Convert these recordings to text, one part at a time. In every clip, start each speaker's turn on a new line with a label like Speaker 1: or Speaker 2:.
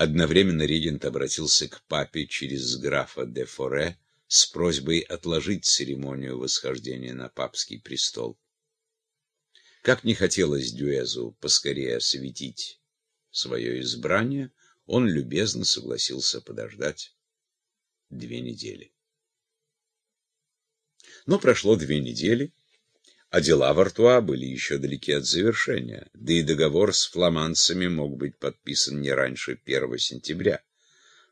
Speaker 1: Одновременно регент обратился к папе через графа де Форе с просьбой отложить церемонию восхождения на папский престол. Как не хотелось Дюэзу поскорее осветить свое избрание, он любезно согласился подождать две недели. Но прошло две недели, а дела в Артуа были еще далеки от завершения, да и договор с фламандцами мог быть подписан не раньше 1 сентября.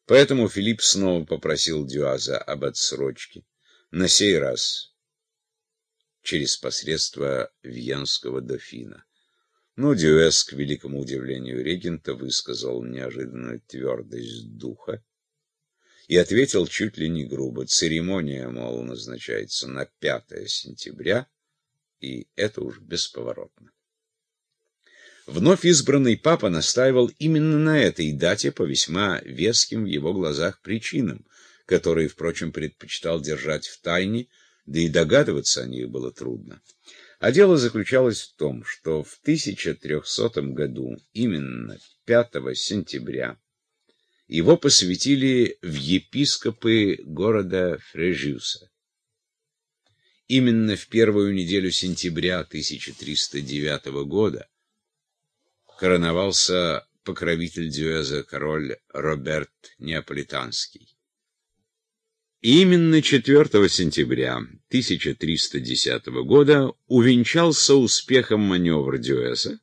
Speaker 1: Поэтому Филипп снова попросил Дюаза об отсрочке, на сей раз через посредство Вьенского дофина. Но Дюэс, к великому удивлению регента, высказал неожиданную твердость духа и ответил чуть ли не грубо. Церемония, мол, назначается на 5 сентября, и это уж бесповоротно. Вновь избранный папа настаивал именно на этой дате по весьма веским в его глазах причинам, которые, впрочем, предпочитал держать в тайне, да и догадываться о них было трудно. А дело заключалось в том, что в 1300 году, именно 5 сентября, его посвятили в епископы города Фрежюса. Именно в первую неделю сентября 1309 года короновался покровитель Дюэза король Роберт Неаполитанский. Именно 4 сентября 1310 года увенчался успехом маневр Дюэза,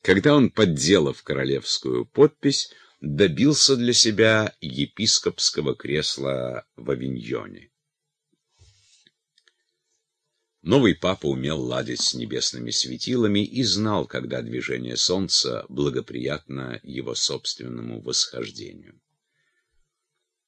Speaker 1: когда он, подделав королевскую подпись, добился для себя епископского кресла в Авиньоне. Новый папа умел ладить с небесными светилами и знал, когда движение солнца благоприятно его собственному восхождению.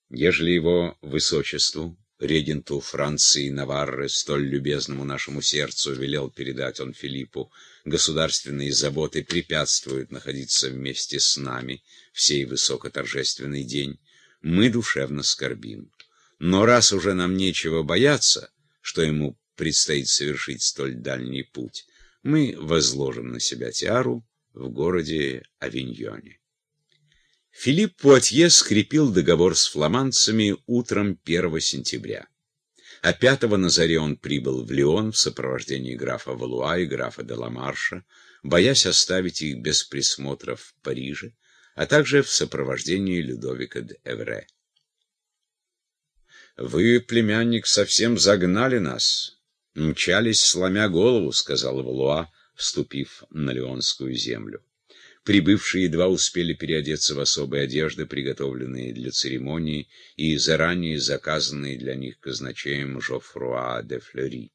Speaker 1: Ежели его высочеству, регенту Франции Наварры, столь любезному нашему сердцу, велел передать он Филиппу, государственные заботы препятствуют находиться вместе с нами в сей высокоторжественный день, мы душевно скорбим. Но раз уже нам нечего бояться, что ему предстоит совершить столь дальний путь, мы возложим на себя тиару в городе Авиньоне. Филипп Пуатье скрепил договор с фламандцами утром 1 сентября. А 5 на заре он прибыл в Лион в сопровождении графа Валуа и графа де Ламарша, боясь оставить их без присмотра в Париже, а также в сопровождении Людовика де Эвре. «Вы, племянник, совсем загнали нас», «Мчались, сломя голову», — сказал Валуа, вступив на Леонскую землю. Прибывшие едва успели переодеться в особые одежды, приготовленные для церемонии и заранее заказанные для них казначеем Жофруа де Флери.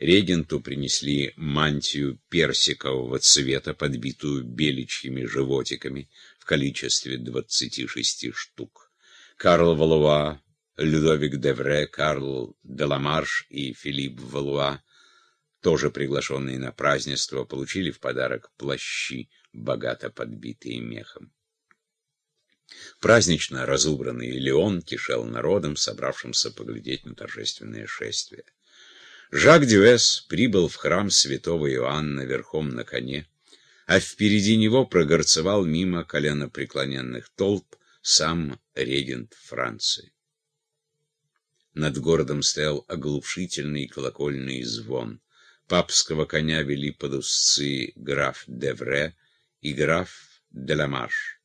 Speaker 1: Регенту принесли мантию персикового цвета, подбитую беличьими животиками в количестве двадцати шести штук. Карл Валуа Людовик Девре, Карл Деламарш и Филипп Валуа, тоже приглашенные на празднество, получили в подарок плащи, богато подбитые мехом. Празднично разубранный Леон кишел народом, собравшимся поглядеть на торжественное шествие. Жак Дюэс прибыл в храм святого Иоанна верхом на коне, а впереди него прогорцевал мимо коленопреклоненных толп сам регент Франции. Над городом стоял оглушительный колокольный звон. Папского коня вели под узцы граф Девре и граф Деламаш.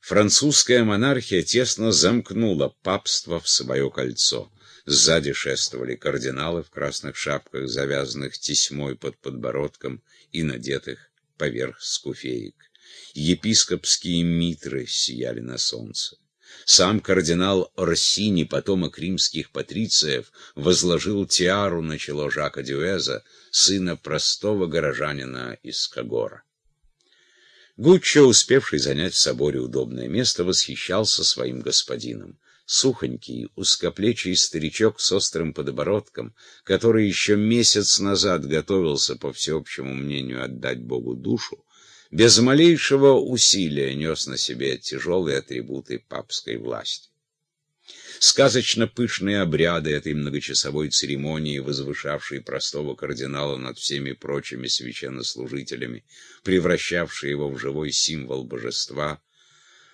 Speaker 1: Французская монархия тесно замкнула папство в свое кольцо. Сзади шествовали кардиналы в красных шапках, завязанных тесьмой под подбородком и надетых поверх скуфеек. Епископские митры сияли на солнце. Сам кардинал Орсини, потомок римских патрициев, возложил тиару на чело Жака Дюэза, сына простого горожанина из Кагора. Гуччо, успевший занять в соборе удобное место, восхищался своим господином. Сухонький, узкоплечий старичок с острым подбородком, который еще месяц назад готовился, по всеобщему мнению, отдать Богу душу, без малейшего усилия нес на себе тяжелые атрибуты папской власти. Сказочно пышные обряды этой многочасовой церемонии, возвышавшей простого кардинала над всеми прочими священнослужителями, превращавшие его в живой символ божества,